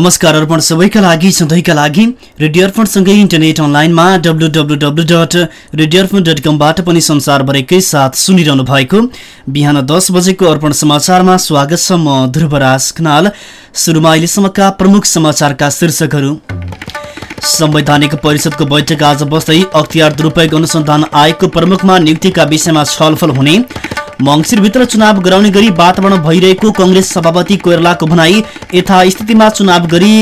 नमस्कार अर्पण सबैका लागि सधैँका लागि रेडियो अर्पणसँगै इन्टरनेट अनलाइनमा W W W dot radio Arpan dot कमबाट पनि संसारभरिकै साथ सुनिरहनु भएको बिहान दस बजेको अर्पण समाचारमा स्वागत छ म ध्रुवराज खनाल। सुरुमा अहिलेसम्मका प्रमुख समाचारका शीर्षकहरू। संवैधानिक परिषदको बैठक आज बस्दै अख्तियार दुरूपयोग अनुसन्धान आयोगको प्रमुखमा नियुक्तिका विषयमा छलफल हुने। मङ्सिरभित्र चुनाव गराउने गरी वातावरण भइरहेको कङ्ग्रेस सभापति कोइरालाको भनाई यथास्थितिमा चुनाव गरी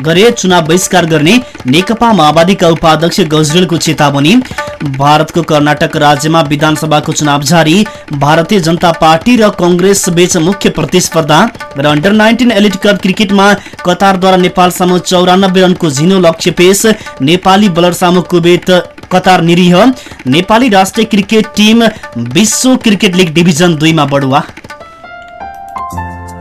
गरे चुनाव बहिष्कार गर्ने नेकपा माओवादीका उपाध्यक्ष गजरेलको चेतावनी। भारतको कर्नाटक राज्यमा विधानसभाको चुनाव जारी। भारतीय जनता पार्टी र कङ्ग्रेस बीच मुख्य प्रतिस्पर्धा र अन्डर नाइन्टिन एलिट कप क्रिकेटमा कतारद्वारा नेपाल सामु चौरानब्बे रनको झिनो लक्ष्य पेश। नेपाली बलर सामु कुवेत कतार निरीह। नेपाली राष्ट्रिय क्रिकेट टिम विश्व क्रिकेट लिग डिभिजन दुईमा बढुवा।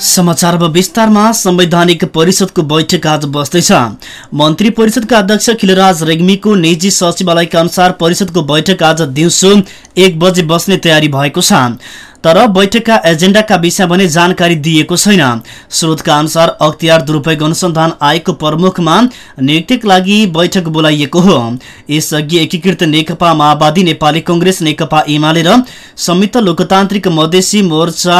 समाचार विस्तारमा। संवैधानिक परिषदको बैठक आज बस्दैछ। मन्त्री परिषदका अध्यक्ष खिलराज रेग्मीको निजी सचिवालयका अनुसार परिषदको बैठक आज दिउँसो एक बजे बस्ने तयारी भएको छ। तर बैठकका एजेन्डाका विषय भने जानकारी दिएको छैन। स्रोतका अनुसार अख्तियार दुरूपयोग अनुसन्धान आयोगको प्रमुखमा नियुक्तिका लागि बैठक बोलाइएको हो। यसअघि एकीकृत नेकपा माओवादी नेपाली कंग्रेस नेकपा एमाले र संयुक्त लोकतान्त्रिक मधेसी मोर्चा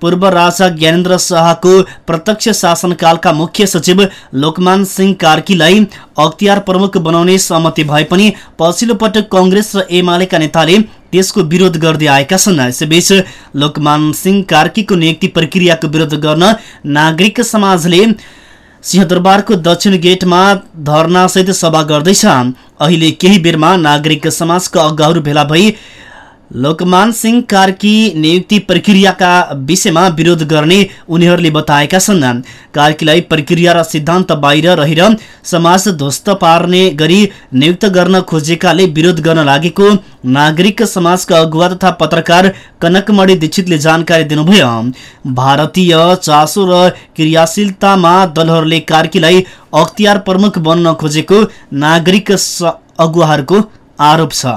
पूर्व राजा ज्ञानेन्द्र शाहको प्रत्यक्ष शासनकालका मुख्य सचिव लोकमान सिंह कार्कीलाई अख्तियार प्रमुख बनाउने सहमति भए पनि पछिल्लो पटक कंग्रेस र एमालेका नेताले त्यसको विरोध गर्दै आएका छन्। यसैबीच लोकमान सिंह कार्कीको नियुक्ति प्रक्रियाको विरोध गर्न नागरिक समाजले सिंहदरबारको दक्षिण गेटमा धरनासहित सभा गर्दैछ। अहिले केही बेरमा नागरिक समाजका अगाहरू भेला भई लोकमान सिंह कार्की नियुक्ति प्रक्रियाका विषयमा विरोध गर्ने उनीहरूले बताएका छन्। कार्कीलाई प्रक्रिया र सिद्धान्त बाहिर रहेर समाज ध्वस्त पार्ने गरी नियुक्त गर्न खोजेकाले विरोध गर्न लागेको नागरिक समाजका अगुवा तथा पत्रकार कनकमणि दीक्षितले जानकारी दिनुभयो। भारतीय चासो र क्रियाशीलतामा दलहरूले कार्कीलाई अख्तियार प्रमुख बन्न खोजेको नागरिक अगुवाहरूको आरोप छ।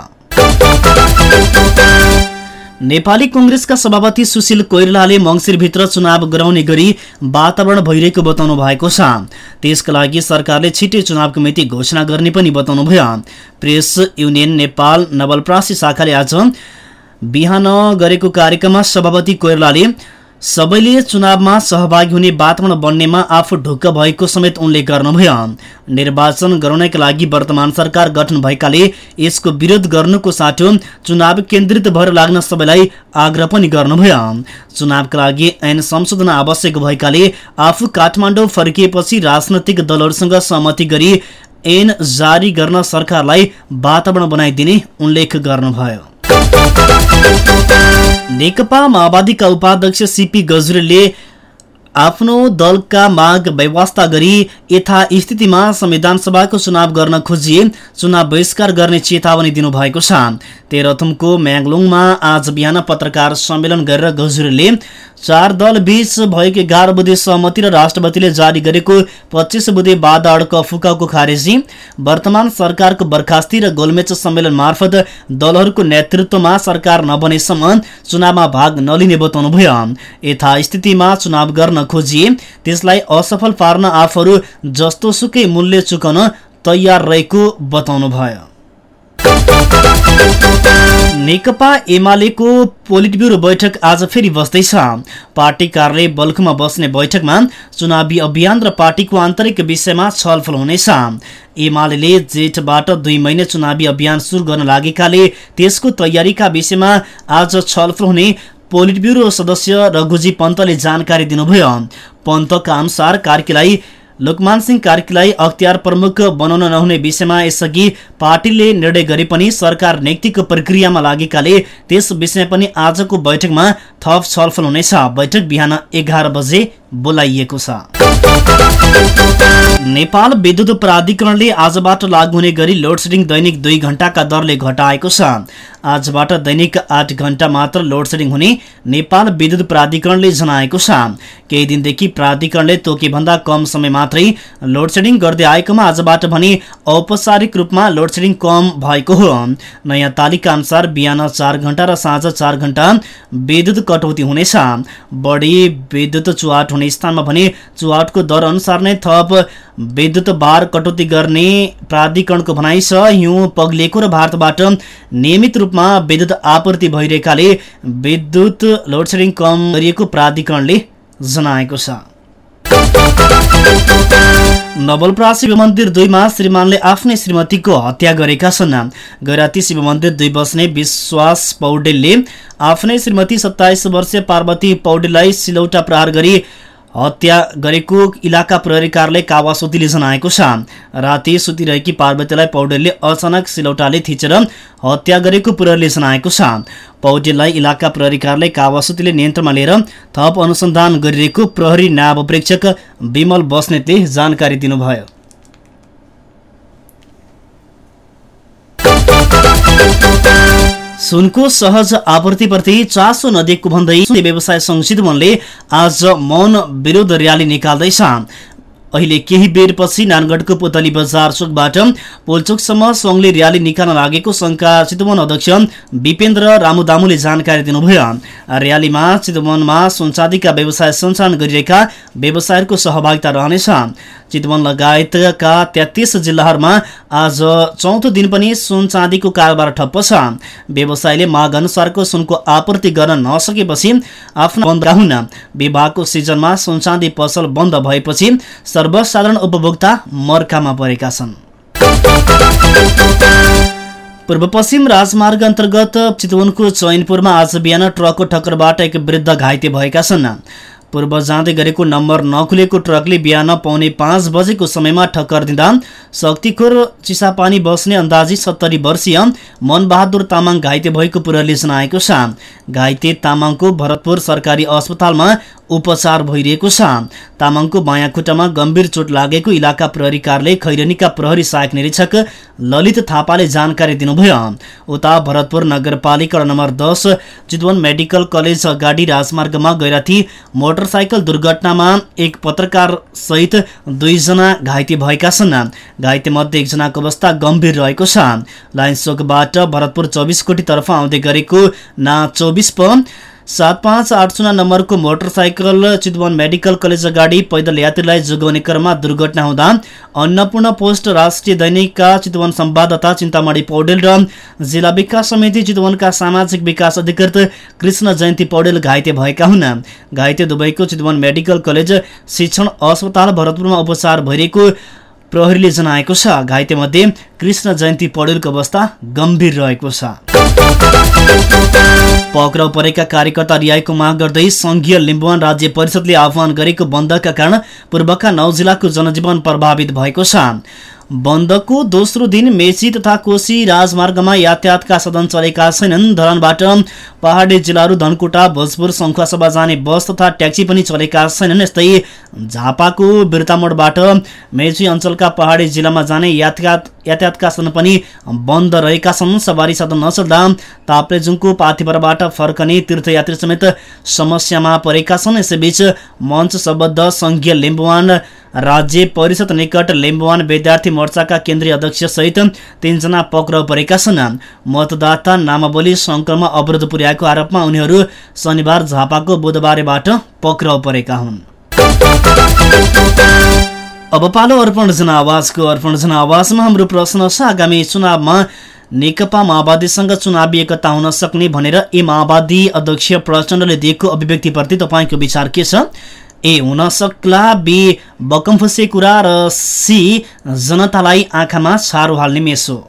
नेपाली कंग्रेसका सभापति सुशील कोइरलाले मङ्सिरभित्र चुनाव गराउने गरी वातावरण भइरहेको बताउनु भएको छ। त्यसका लागि सरकारले छिट्टै चुनावको मिति घोषणा गर्ने पनि बताउनुभयो। प्रेस युनियन नेपाल नवलप्रासी शाखाले आज बिहान गरेको कार्यक्रममा सभापति कोइरलाले सबैले चुनावमा सहभागी हुने वातावरण बन्नेमा आफू ढुक्क भएको समेत उनले गर्नुभयो। निर्वाचन गराउनका लागि वर्तमान सरकार गठन भएकाले यसको विरोध गर्नुको साटो चुनाव केन्द्रित भएर लाग्न सबैलाई आग्रह पनि गर्नुभयो। चुनावका लागि ऐन संशोधन आवश्यक भएकाले आफू काठमाडौँ फर्किएपछि राजनैतिक दलहरूसँग सहमति गरी ऐन जारी गर्न सरकारलाई वातावरण बनाइदिने उल्लेख गर्नुभयो। नेकपा माओवादीका उपाध्यक्ष सिपी गजरेलले आफ्नो दलका माग व्यवस्था गरी यथास्थितिमा संविधान सभाको चुनाव गर्न खोजिए चुनाव बहिष्कार गर्ने चेतावनी दिनुभएको छ। तेह्रथुमको म्याङलोङमा आज बिहान पत्रकार सम्मेलन गरेर गजुरेलले चार दल बीच भएको एघार बुधे सहमति र राष्ट्रपतिले जारी गरेको पच्चिस बुधे बाधा अड्क फुकाउको खारेजी वर्तमान सरकारको बर्खास्ती र गोलमेच सम्मेलन मार्फत दलहरूको नेतृत्वमा सरकार नबनेसम्म चुनावमा भाग नलिने बताउनुभयो यथास्थितिमा चुनाव गर्न खोजिए त्यसलाई असफल पार्न आफूहरू जस्तो सुकै मूल्य चुकाउन तयार रहेको बताउनुभयो नेकपा एमालेको पोलिट ब्युरो बैठक आज फेरि बस्दैछ। पार्टी कार्यालय बल्खुमा बस्ने बैठकमा चुनावी अभियान र पार्टीको आन्तरिक विषयमा छलफल हुनेछ। एमाले जेठबाट दुई महिने चुनावी अभियान सुरु गर्न लागेकाले त्यसको तयारीका विषयमा आज छलफल हुने पोलिट ब्युरो सदस्य रघुजी पन्तले जानकारी दिनुभयो। पन्तका अनुसार कार्कीलाई लोकमान सिंह कार्कीलाई अख्तियार प्रमुख बनाउन नहुने विषयमा यसअघि पार्टीले निर्णय गरे पनि सरकार नियुक्तिको प्रक्रियामा लागेकाले त्यस विषय पनि आजको बैठकमा थप छलफल हुनेछ। बैठक बिहान एघार बजे बोलाइएको छ। नेपाल विद्युत प्राधिकरणले आजबाट लागू हुने गरी लोडसेडिङ दैनिक दुई घण्टाका दरले घटाएको छ। आजबाट दैनिक आठ घण्टा मात्र लोडसेडिङ हुने नेपाल विद्युत प्राधिकरणले जनाएको छ। केही दिनदेखि प्राधिकरणले तोकेभन्दा कम समय मात्रै लोडसेडिङ गर्दै आएकोमा आजबाट भने औपचारिक रूपमा लोडसेडिङ कम भएको हो। नयाँ तालिका अनुसार बिहान चार घण्टा र साँझ चार घण्टा विद्युत कटौती हुनेछ। बढी विद्युत चुहाट हुने स्थानमा भने चुहाटको दर अनुसार नै थप विद्युत बार कटौती गर्ने प्राधिकरणको भनाइ छ। हिउँ पग्लिएको र भारतबाट नियमित रूपमा विद्युत आपूर्ति भइरहेकाले विद्युत लोडसेडिङ कम गरिएको प्राधिकरणले जनाएको छ। नवलपरासी शिव मन्दिर दुईमा श्रीमानले आफ्नै श्रीमतीको हत्या गरेका छन्। गैराती शिव मन्दिर दुई बस्ने विश्वास पौडेलले आफ्नै श्रीमती सत्ताइस वर्षीय पार्वती पौडेललाई सिलौटा प्रहार गरी हत्या गरेको इलाका प्रहरी कार्यालय कावासोतीले जनाएको छ। राति सुतिरहेकी पार्वतीलाई पौडेलले अचानक सिलौटाले थिचेर हत्या गरेको प्रहरीले जनाएको छ। पौडेललाई इलाका प्रहरी कार्यालय कावासोतीले नियन्त्रणमा लिएर थप अनुसन्धान गरिरहेको प्रहरी नाब प्रेक्षक विमल बस्नेतले जानकारी दिनुभयो। सुनको सहज आपूर्तिप्रति चासो नदिएको भन्दै व्यवसाय संघ चितवनले आज मौन विरोध र्याली निकाल्दैछ। अहिले केही बेरपछि नानगढको पुतली बजार चोकबाट पोलचोकसम्म सङ्घले र्याली निकाल्न लागेको सङ्घका चितवन अध्यक्ष विपेन्द्र रामुदामुले जानकारी दिनुभयो। र्यालीमा चितवनमा सुनचाँदीका व्यवसाय सञ्चालन गरिरहेका व्यवसायहरूको सहभागिता रहनेछ। चितवन लगायतका तेत्तिस जिल्लाहरूमा आज चौथो दिन पनि सुन चाँदीको कारोबार ठप्प छ। व्यवसायले माग अनुसारको सुनको आपूर्ति गर्न नसकेपछि आफ्नो बन्द हुन विभागको सिजनमा सुन चाँदी पसल बन्द भएपछि सर्वसाधारण उपभोक्ता मर्कामा परेका छन्। पूर्व पश्चिम राजमार्ग अन्तर्गत चितवनको चैनपुरमा आज बिहान ट्रकको ठक्करबाट एक वृद्ध घाइते भएका छन्। पूर्व जाँदै गरेको नम्बर नखुलेको ट्रकले बिहान पाउने पाँच बजेको समयमा ठक्कर दिँदा शक्तिखोर चिसापानी बस्ने अन्दाजी सत्तरी वर्षीय मनबहादुर तामाङ घाइते भएको पुरले जनाएको छ। घाइते तामाङको भरतपुर सरकारी अस्पतालमा उपचार भइरहेको छ। तामाङको बायाँ खुट्टामा गम्भीर चोट लागेको इलाका प्रहरी कार्यालय खैरनीका प्रहरी सहायक निरीक्षक ललित थापाले जानकारी दिनुभयो। उता भरतपुर नगरपालिका नम्बर दस चितवन मेडिकल कलेज अगाडि राजमार्गमा गैराथी मोटरसाइकल दुर्घटनामा एक पत्रकार सहित दुईजना घाइते भएका छन्। घाइते मध्ये एकजनाको अवस्था गम्भीर रहेको छ। लाइन चोकबाट भरतपुर चौबिस कोटीतर्फ आउँदै गरेको ना चौबिस सात पाँच आठ शून्य नम्बरको मोटरसाइकल चितवन मेडिकल कलेज अगाडि पैदल यात्रीलाई जोगाउने क्रममा दुर्घटना हुँदा अन्नपूर्ण पोस्ट राष्ट्रिय दैनिकका चितवन संवाददाता चिन्तामणी पौडेल र जिल्ला विकास समिति चितवनका सामाजिक विकास अधिकृत कृष्ण जयन्ती पौडेल घाइते भएका हुन्। घाइते दुवैको चितवन मेडिकल कलेज शिक्षण अस्पताल भरतपुरमा उपचार भइरहेको प्रहरीले जनाएको छ। घाइते मध्ये कृष्ण जयन्ती पौडेलको अवस्था गम्भीर रहेको छ। पक्राउ परेका कार्यकर्ता रियाईको माग गर्दै संघीय लिम्बुवान राज्य परिषदले आह्वान गरेको बन्दका कारण पूर्वका नौ जिल्लाको जनजीवन प्रभावित भएको छ। बन्दको दोस्रो दिन मेची तथा कोशी राजमार्गमा यातायातका साधन चलेका छैनन्। धरानबाट पहाडी जिल्लाहरू धनकुटा भोजपुर शङ्खुवासभा जाने बस तथा ट्याक्सी पनि चलेका छैनन्। यस्तै झापाको बिर्तामोडबाट मेची अञ्चलका पहाडी जिल्लामा जाने यातायात यातायातका साधन पनि बन्द रहेका छन्। सवारी साधन नचल्दा ताप्लेजुङको पाथिभरबाट फर्कने तीर्थयात्री समेत समस्यामा परेका छन्। यसैबीच मञ्च सम्बद्ध सङ्घीय लिम्बुवान राज्य परिषद निकट लिम्बुवान विद्यार्थी मोर्चाका केन्द्रीय अध्यक्ष सहित तीनजना पक्राउ परेका छन्। मतदाता नामावली सङ्कलनमा अवरोध पुर्याएको आरोपमा उनीहरू शनिबार झापाको बुधबारेबाट पक्राउ परेका हुन्। अब पालो अर्पण जनावासको अर्पण जनावासमा हाम्रो प्रश्न छ आगामी चुनावमा नेकपा माओवादीसँग चुनावी एकता हुन सक्ने भनेर ए माओवादी अध्यक्ष प्रचण्डले दिएको अभिव्यक्तिप्रति तपाईँको विचार के छ? ए हुन सक्ला। बी बकमफुसे कुरा र सी जनतालाई आँखामा छारो हाल्ने मेसो।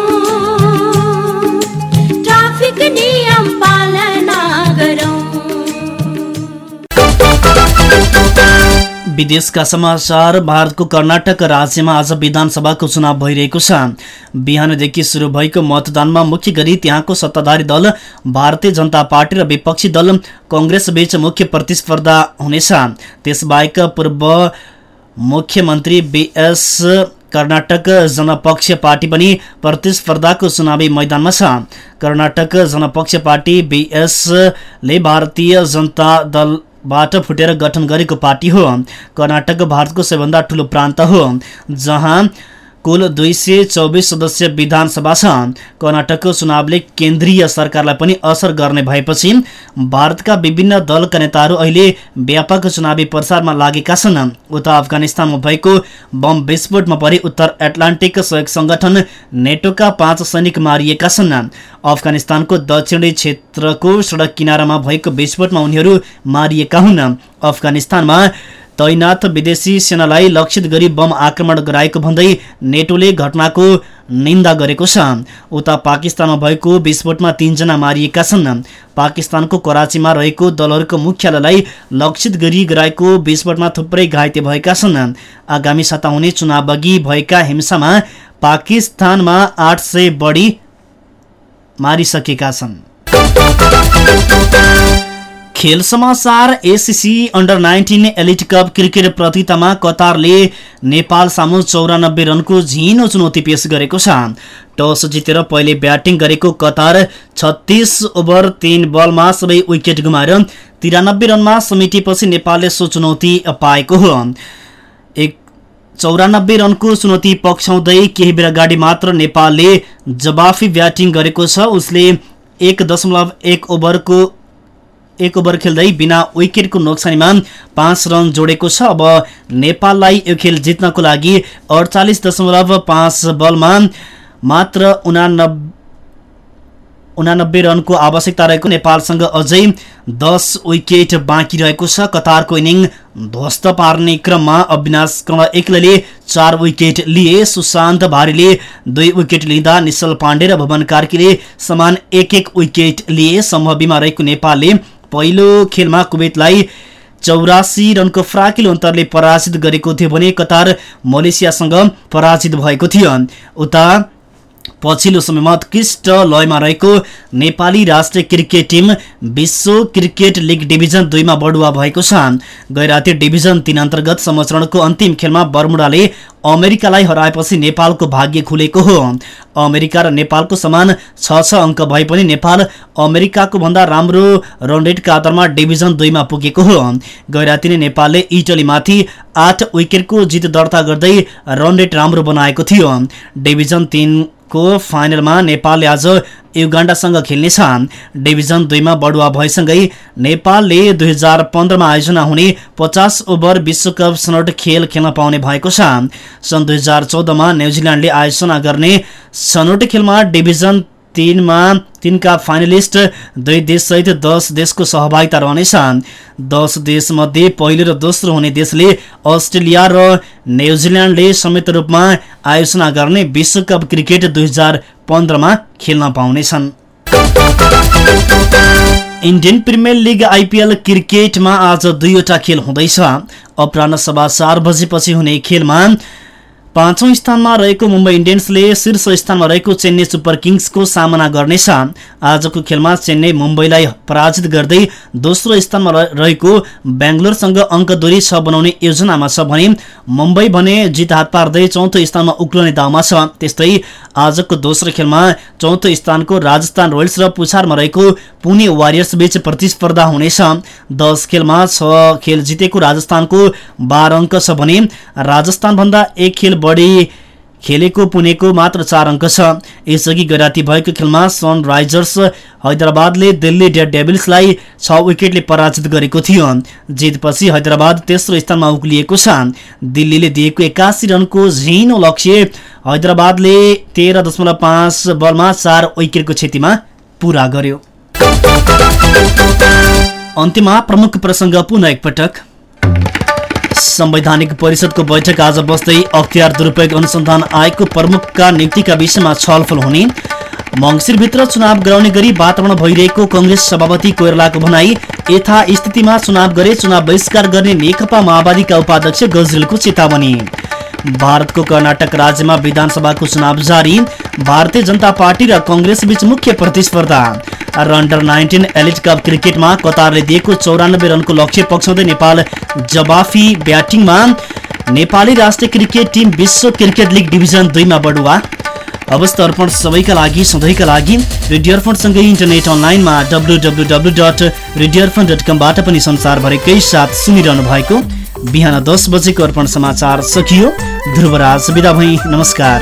विदेशका समाचार भारतको कर्नाटक राज्यमा आज विधानसभाको चुनाव भइरहेको छ। बिहानदेखि सुरु भएको मतदानमा मुख्य गरी त्यहाँको सत्ताधारी दल भारतीय जनता पार्टी र विपक्षी दल कङ्ग्रेस बीच मुख्य प्रतिस्पर्धा हुनेछ। त्यसबाहेक पूर्व मुख्यमन्त्री बिएस कर्नाटक जनपक्ष पार्टी पनि प्रतिस्पर्धाको चुनावी मैदानमा छ। कर्नाटक जनपक्ष पार्टी बिएसले भारतीय जनता दलबाट फुटेर गठन गरेको पार्टी हो। कर्नाटक भारतको सबैभन्दा ठुलो प्रान्त हो जहाँ कुल दुई सय चौबिस सदस्य विधानसभा छ कर्नाटकको चुनावले केन्द्रीय सरकारलाई पनि असर गर्ने भएपछि भारतका विभिन्न दलका नेताहरू अहिले व्यापक चुनावी प्रचारमा लागेका छन्। उता अफगानिस्तानमा भएको बम विस्फोटमा परि उत्तर एटलान्टिक सहयोग संगठन नेटोका पाँच सैनिक मारिएका छन्। अफगानिस्तानको दक्षिणी क्षेत्रको सडक किनारामा भएको विस्फोटमा उनीहरू मारिएका हुन्। अफगानिस्तानमा तैनात विदेशी सेनालाई लक्षित गरी बम आक्रमण गराएको भन्दै नेटोले घटनाको निन्दा गरेको छ। उता पाकिस्तानमा भएको विस्फोटमा तीनजना मारिएका छन्। पाकिस्तानको कराचीमा रहेको दलहरूको मुख्यालयलाई लक्षित गरी गराएको विस्फोटमा थुप्रै घाइते भएका छन्। आगामी साता हुने चुनावअघि भएका हिंसामा पाकिस्तानमा आठ सय बढी मारिसकेका छन्। खेल समाचार ACC under nineteen elite cup cricket प्रतियोगितामा कतारले नेपाल सामु चौरानब्बे रनको झिनो चुनौती पेश गरेको छ। टस जितेर पहिले ब्याटिङ गरेको कतार छत्तिस ओभर तीन बलमा सबै विकेट गुमाएर तिरानब्बे रनमा समेटिएपछि नेपालले सो चुनौती पाएको हो। एक चौरानब्बे रनको चुनौती पक्षाउँदै केही बेर अगाडि मात्र नेपालले जवाफी ब्याटिङ गरेको छ। उसले एक दशमलव एक ओभरको एक ओभर खेल्दै बिना विकेटको नोक्सानीमा पाँच रन जोडेको छ। अब नेपाललाई यो खेल जित्नको लागि अडचालिस दशमलव पाँच बलमा मात्र उनानब्बे उनानब्बे रनको आवश्यकता रहेको नेपालसँग अझै दस विकेट बाँकी रहेको छ। कतारको इनिङ ध्वस्त पार्ने क्रममा अविनाश कर्ण एक्लैले चार विकेट लिए। सुशान्त भारीले दुई विकेट लिँदा निश्चल पाण्डे र भवन कार्कीले समान एक एक विकेट लिए। समूह रहेको नेपालले पहिलो खेलमा कुवेतलाई चौरासी रनको फ्राकिलो अन्तरले पराजित गरेको थियो भने कतार मलेसियासँग पराजित भएको थियो। उता पछिल्लो समयमा उत्कृष्ट लयमा रहेको नेपाली राष्ट्रिय क्रिकेट टिम विश्व क्रिकेट लिग डिभिजन दुईमा बढुवा भएको छ। गैराती डिभिजन तीन अन्तर्गत संरक्षणको अन्तिम खेलमा बर्मुडाले अमेरिकालाई हराएपछि नेपालको भाग्य खुलेको हो। अमेरिका र नेपालको समान छ छ अङ्क भए पनि नेपाल अमेरिकाको भन्दा राम्रो रन रेटका आधारमा डिभिजन दुईमा पुगेको हो। गैराती नै नेपालले इटलीमाथि आठ विकेटको जित दर्ता गर्दै रन रेट राम्रो बनाएको थियो। डिभिजन तीन को फाइनलमा नेपालले आज युगाण्डासँग खेल्नेछ। डिभिजन दुईमा बढुवा भएसँगै नेपालले दुई हजार पन्ध्रमा आयोजना हुने पचास ओभर विश्वकप सनट खेल खेल्न पाउने भएको छ। सन् दुई हजार चौधमा न्युजिल्यान्डले आयोजना गर्ने सनोट खेलमा डिभिजन तिनमा तिनका फाइनलिस्ट दुई देशसहित दस देशको सहभागिता रहनेछ दस देशमध्ये पहिलो र दोस्रो हुने देशले अस्ट्रेलिया र न्युजिल्यान्डले संयुक्त रूपमा आयोजना गर्ने विश्वकप क्रिकेट दुई हजार पन्ध्रमा खेल्न पाउनेछन्। इन्डियन प्रिमियर लिग आइपिएल क्रिकेटमा आज दुईवटा खेल हुँदैछ। अपराह सभा चार बजेपछि हुने खेलमा पाँचौं स्थानमा रहेको मुम्बई इन्डियन्सले शीर्ष स्थानमा रहेको चेन्नई सुपर किङ्सको सामना गर्नेछ। आजको खेलमा चेन्नई मुम्बईलाई पराजित गर्दै दोस्रो स्थानमा रह- रहेको बेङ्गलोरसँग अङ्क दूरी छ बनाउने योजनामा छ भने मुम्बई भने जित हात पार्दै चौथो स्थानमा उक्लने दाउमा छ। त्यस्तै आजको दोस्रो खेलमा चौथो स्थानको राजस्थान रोयल्स र पुछारमा रहेको पुणे वारियर्स बीच प्रतिस्पर्धा हुनेछ। दस खेलमा छ खेल जितेको राजस्थानको बाह्र अङ्क छ भने राजस्थानभन्दा एक खेल बढी खेलेको पुणेको मात्र चार अङ्क छ। यसअघि गैराती भएको खेलमा सनराइजर्स हैदराबादले दिल्ली डेड डेभिल्सलाई छ विकेटले पराजित गरेको थियो। जितपछि हैदराबाद तेस्रो स्थानमा उक्लिएको छ। दिल्लीले दिएको एकासी रनको झिनो लक्ष्य हैदराबादले तेह्र दशमलव पाँच बलमा चार विकेटको क्षतिमा पूरा गर्यो। अन्त्यमा प्रमुख प्रसङ्ग पुनः एकपटक। संवैधानिक परिषदको बैठक आज बस्दै अख्तियार दुरुपयोग अनुसन्धान आयोगको प्रमुखका नियुक्तिका विषयमा छलफल हुने। मङ्सिरभित्र चुनाव गराउने गरी वातावरण भइरहेको कङ्ग्रेस सभापति कोइरालाको भनाई यथा स्थितिमा चुनाव गरे चुनाव बहिष्कार गर्ने नेकपा माओवादीका उपाध्यक्ष गजरेलको चेतावनी। भारतको कर्नाटक राज्यमा विधानसभाको चुनाव जारी भारतीय जनता पार्टी र कङ्ग्रेस बीच मुख्य प्रतिस्पर्धा। र अन्डर नाइन्टिन एलिट कप क्रिकेटमा कतारले दिएको चौरानब्बे रनको लक्ष्य पक्षाउँदै नेपाल जवाफी ब्याटिङमा नेपाली राष्ट्रिय क्रिकेट टिम विश्व क्रिकेट लिग डिभिजन दुईमा बढुवा। अवस्था अर्पण सबैका लागि सधैँका लागि। रेडियो अर्पणसँगै इन्टरनेट अनलाइनमा W W W dot radio Arpan dot कमबाट पनि संसारभरिकै साथ सुनिरहनु भएको। बिहान दस बजेको अर्पण समाचार सकियो। ध्रुवराज बिदा भई। नमस्कार।